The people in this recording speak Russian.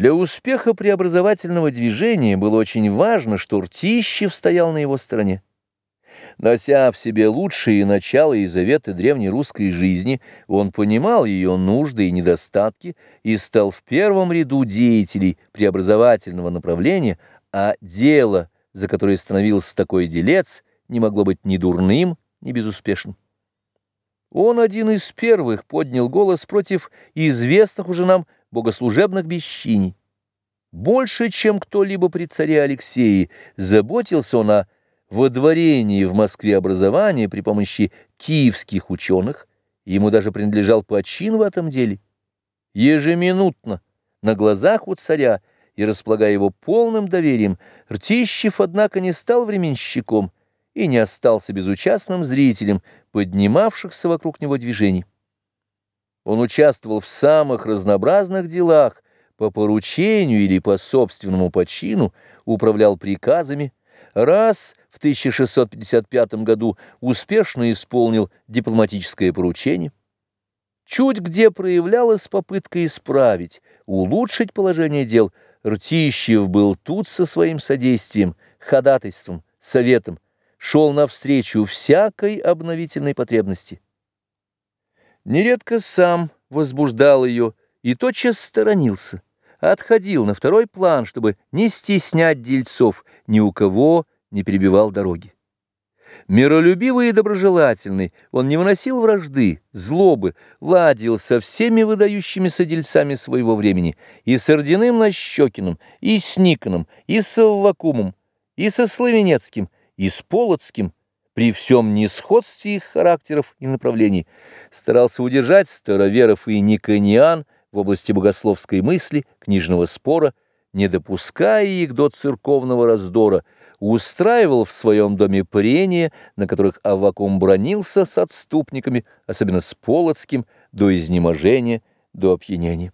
Для успеха преобразовательного движения было очень важно, что Ртищев стоял на его стороне. Нося в себе лучшие начала и заветы древнерусской жизни, он понимал ее нужды и недостатки и стал в первом ряду деятелей преобразовательного направления, а дело, за которое становился такой делец, не могло быть ни дурным, ни безуспешным. Он один из первых поднял голос против известных уже нам богослужебных бесчиний. Больше, чем кто-либо при царе Алексее, заботился он о водворении в Москве образования при помощи киевских ученых, ему даже принадлежал почин в этом деле. Ежеминутно, на глазах у царя, и располагая его полным доверием, Ртищев, однако, не стал временщиком и не остался безучастным зрителем поднимавшихся вокруг него движений. Он участвовал в самых разнообразных делах, по поручению или по собственному почину, управлял приказами, раз в 1655 году успешно исполнил дипломатическое поручение, чуть где проявлялась попытка исправить, улучшить положение дел, Ртищев был тут со своим содействием, ходатайством, советом, шел навстречу всякой обновительной потребности. Нередко сам возбуждал ее и тотчас сторонился, отходил на второй план, чтобы не стеснять дельцов, ни у кого не перебивал дороги. Миролюбивый и доброжелательный, он не выносил вражды, злобы, ладил со всеми выдающимися дельцами своего времени, и с Ординым Нащекиным, и с Никоном, и с Аввакумом, и со Славенецким, и с Полоцким, при всем несходстве их характеров и направлений, старался удержать староверов и никониан в области богословской мысли, книжного спора, не допуская их до церковного раздора, устраивал в своем доме прения, на которых Аввакум бронился с отступниками, особенно с Полоцким, до изнеможения, до опьянения.